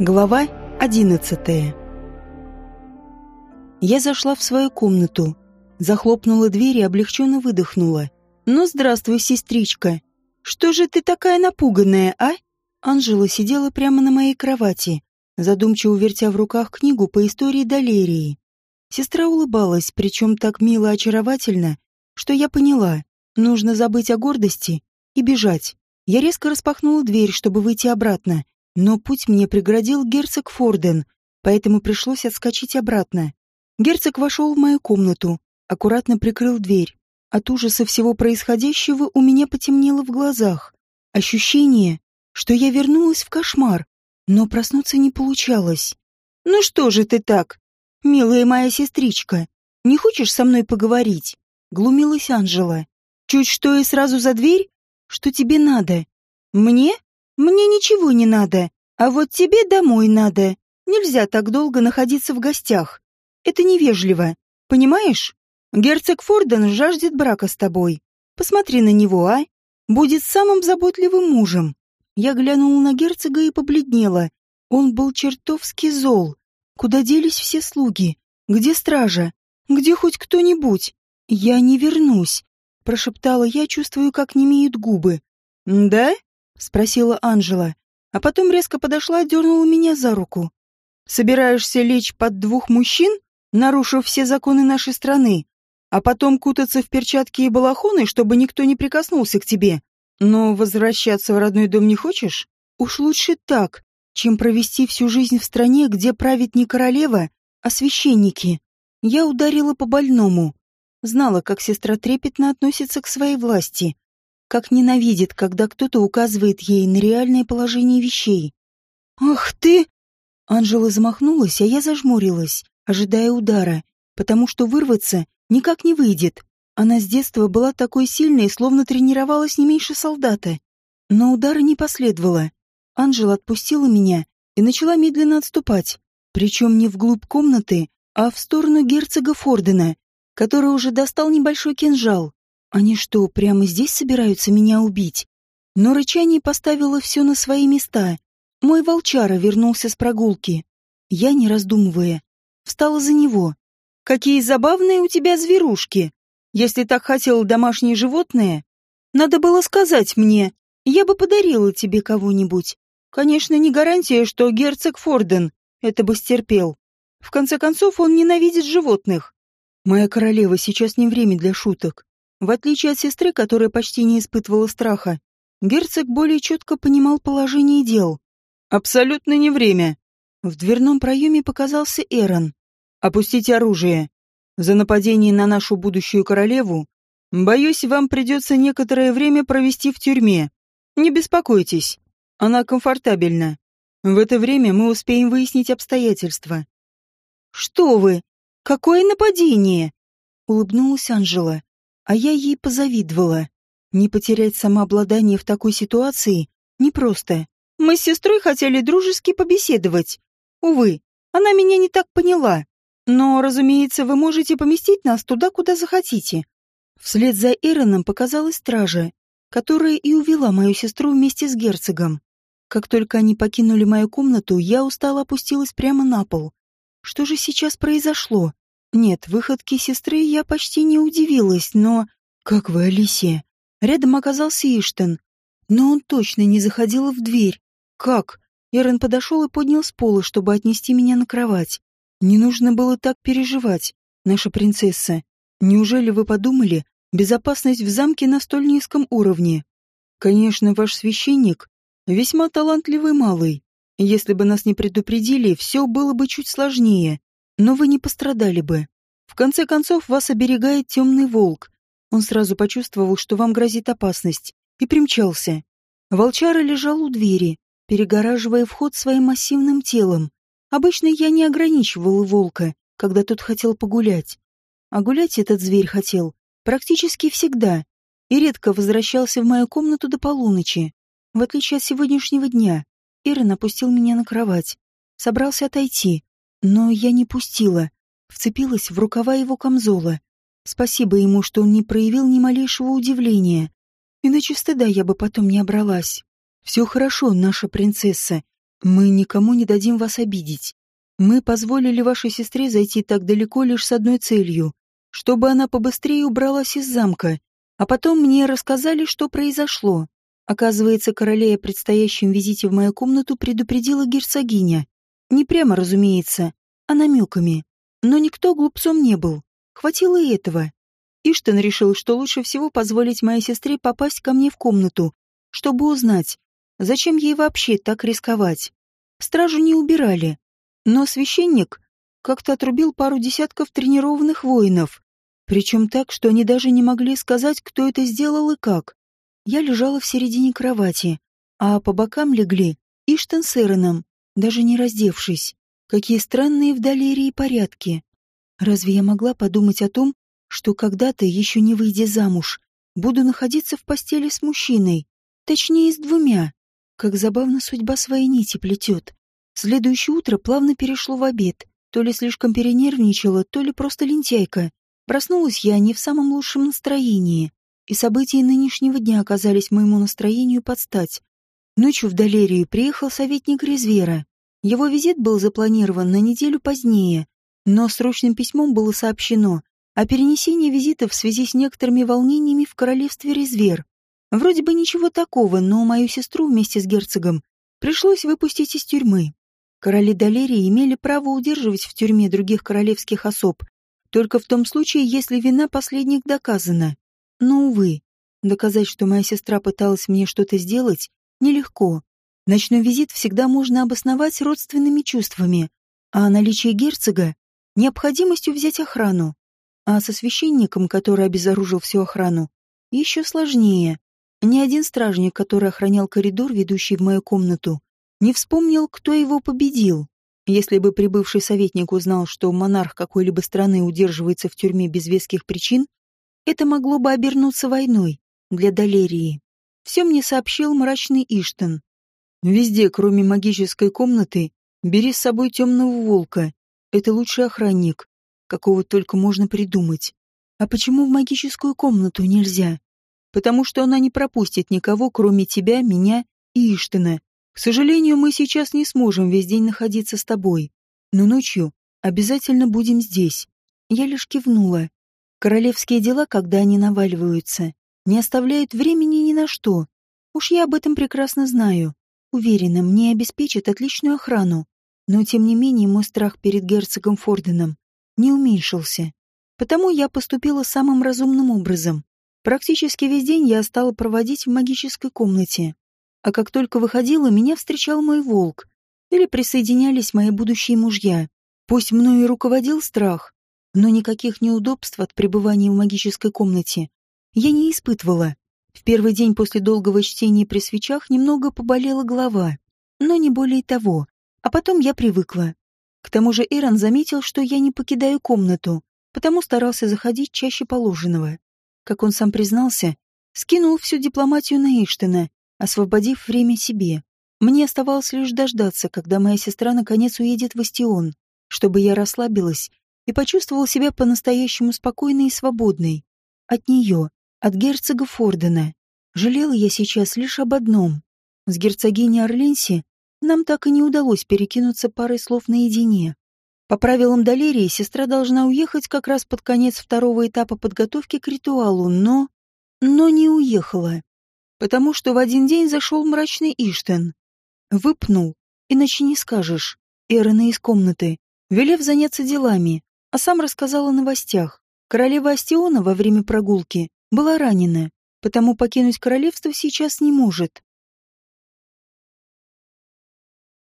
Глава одиннадцатая Я зашла в свою комнату, захлопнула дверь и облегченно выдохнула. «Ну, здравствуй, сестричка! Что же ты такая напуганная, а?» Анжела сидела прямо на моей кровати, задумчиво вертя в руках книгу по истории Далерии. Сестра улыбалась, причем так мило очаровательно, что я поняла, нужно забыть о гордости и бежать. Я резко распахнула дверь, чтобы выйти обратно, но путь мне преградил герцог Форден, поэтому пришлось отскочить обратно. Герцог вошел в мою комнату, аккуратно прикрыл дверь. От ужаса всего происходящего у меня потемнело в глазах. Ощущение, что я вернулась в кошмар, но проснуться не получалось. «Ну что же ты так, милая моя сестричка, не хочешь со мной поговорить?» Глумилась Анжела. «Чуть что и сразу за дверь? Что тебе надо? Мне? Мне ничего не надо, а вот тебе домой надо. Нельзя так долго находиться в гостях. Это невежливо, понимаешь? Герцог Форден жаждет брака с тобой. Посмотри на него, а? Будет самым заботливым мужем. Я глянула на герцога и побледнела. Он был чертовски зол. Куда делись все слуги? Где стража? Где хоть кто-нибудь? Я не вернусь, прошептала я, чувствую, как немеют губы. Да? спросила Анжела, а потом резко подошла и дернула меня за руку. Собираешься лечь под двух мужчин, нарушив все законы нашей страны, а потом кутаться в перчатки и балахоны, чтобы никто не прикоснулся к тебе? Но возвращаться в родной дом не хочешь? Уж лучше так, чем провести всю жизнь в стране, где правит не королева, а священники. Я ударила по больному. Знала, как сестра трепетно относится к своей власти, как ненавидит, когда кто-то указывает ей на реальное положение вещей. «Ах ты!» Анжела замахнулась, а я зажмурилась, ожидая удара, потому что вырваться никак не выйдет. Она с детства была такой сильной, словно тренировалась не меньше солдата. Но удара не последовало. Анжела отпустила меня и начала медленно отступать, причем не вглубь комнаты, а в сторону герцога Фордена, который уже достал небольшой кинжал. Они что, прямо здесь собираются меня убить? Но рычание поставило все на свои места. Мой волчара вернулся с прогулки. Я, не раздумывая, встала за него. «Какие забавные у тебя зверушки!» Если так хотел домашнее животное, надо было сказать мне, я бы подарила тебе кого-нибудь. Конечно, не гарантия, что герцог Форден это бы стерпел. В конце концов, он ненавидит животных. Моя королева, сейчас не время для шуток. В отличие от сестры, которая почти не испытывала страха, герцог более четко понимал положение дел. Абсолютно не время. В дверном проеме показался Эрон. «Опустите оружие. За нападение на нашу будущую королеву, боюсь, вам придется некоторое время провести в тюрьме. Не беспокойтесь, она комфортабельна. В это время мы успеем выяснить обстоятельства». «Что вы? Какое нападение?» — улыбнулась Анжела, а я ей позавидовала. Не потерять самообладание в такой ситуации непросто. Мы с сестрой хотели дружески побеседовать. Увы, она меня не так поняла. Но, разумеется, вы можете поместить нас туда, куда захотите. Вслед за Эроном показалась стража, которая и увела мою сестру вместе с герцогом. Как только они покинули мою комнату, я устало опустилась прямо на пол. Что же сейчас произошло? Нет, выходки сестры я почти не удивилась, но... Как вы, Алисия? Рядом оказался Иштен. Но он точно не заходил в дверь. Как? Эрон подошел и поднял с пола, чтобы отнести меня на кровать. Не нужно было так переживать, наша принцесса. Неужели вы подумали, безопасность в замке на столь низком уровне? Конечно, ваш священник весьма талантливый малый. Если бы нас не предупредили, все было бы чуть сложнее. Но вы не пострадали бы. В конце концов, вас оберегает темный волк. Он сразу почувствовал, что вам грозит опасность, и примчался. Волчара лежал у двери, перегораживая вход своим массивным телом. Обычно я не ограничивала волка, когда тот хотел погулять. А гулять этот зверь хотел практически всегда и редко возвращался в мою комнату до полуночи. В отличие от сегодняшнего дня, Ирон опустил меня на кровать. Собрался отойти, но я не пустила. Вцепилась в рукава его камзола. Спасибо ему, что он не проявил ни малейшего удивления. Иначе стыда я бы потом не обралась. Все хорошо, наша принцесса. Мы никому не дадим вас обидеть. Мы позволили вашей сестре зайти так далеко лишь с одной целью, чтобы она побыстрее убралась из замка, а потом мне рассказали, что произошло. Оказывается, королея предстоящем визите в мою комнату предупредила герцогиня. Не прямо, разумеется, а намеками. Но никто глупцом не был. Хватило и этого. Иштен решил, что лучше всего позволить моей сестре попасть ко мне в комнату, чтобы узнать, зачем ей вообще так рисковать. Стражу не убирали. Но священник как-то отрубил пару десятков тренированных воинов. Причем так, что они даже не могли сказать, кто это сделал и как. Я лежала в середине кровати, а по бокам легли Иштен с Эроном, даже не раздевшись. Какие странные в Далерии порядки. Разве я могла подумать о том, что когда-то, еще не выйдя замуж, буду находиться в постели с мужчиной, точнее, с двумя? Как забавно судьба свои нити плетет. Следующее утро плавно перешло в обед. То ли слишком перенервничала, то ли просто лентяйка. Проснулась я не в самом лучшем настроении, и события нынешнего дня оказались моему настроению под стать. Ночью в Далерию приехал советник Резвера. Его визит был запланирован на неделю позднее, но срочным письмом было сообщено о перенесении визита в связи с некоторыми волнениями в королевстве Резвер. Вроде бы ничего такого, но мою сестру вместе с герцогом пришлось выпустить из тюрьмы. Короли Далерии имели право удерживать в тюрьме других королевских особ, только в том случае, если вина последних доказана. Но, увы, доказать, что моя сестра пыталась мне что-то сделать, нелегко. Ночной визит всегда можно обосновать родственными чувствами, а наличие герцога — необходимостью взять охрану. А со священником, который обезоружил всю охрану, еще сложнее. Ни один стражник, который охранял коридор, ведущий в мою комнату, не вспомнил, кто его победил. Если бы прибывший советник узнал, что монарх какой-либо страны удерживается в тюрьме без веских причин, это могло бы обернуться войной для Далерии. Все мне сообщил мрачный Иштен. Везде, кроме магической комнаты, бери с собой темного волка. Это лучший охранник, какого только можно придумать. А почему в магическую комнату нельзя? Потому что она не пропустит никого, кроме тебя, меня и Иштена. К сожалению, мы сейчас не сможем весь день находиться с тобой, но ночью обязательно будем здесь. Я лишь кивнула. Королевские дела, когда они наваливаются, не оставляют времени ни на что. Уж я об этом прекрасно знаю. Уверена, мне обеспечат отличную охрану. Но, тем не менее, мой страх перед герцогом Форденом не уменьшился. Потому я поступила самым разумным образом. Практически весь день я стала проводить в магической комнате а как только выходила, меня встречал мой волк. Или присоединялись мои будущие мужья. Пусть мною руководил страх, но никаких неудобств от пребывания в магической комнате я не испытывала. В первый день после долгого чтения при свечах немного поболела голова, но не более того. А потом я привыкла. К тому же Эрон заметил, что я не покидаю комнату, потому старался заходить чаще положенного. Как он сам признался, скинул всю дипломатию на Эштена освободив время себе. Мне оставалось лишь дождаться, когда моя сестра наконец уедет в Остион, чтобы я расслабилась и почувствовала себя по-настоящему спокойной и свободной. От нее, от герцога Фордена. Жалела я сейчас лишь об одном. С герцогиней Орленси нам так и не удалось перекинуться парой слов наедине. По правилам Долерии сестра должна уехать как раз под конец второго этапа подготовки к ритуалу, но... но не уехала потому что в один день зашел мрачный Иштен. Выпнул, иначе не скажешь, Эрона из комнаты, велев заняться делами, а сам рассказал о новостях. Королева Астиона во время прогулки была ранена, потому покинуть королевство сейчас не может.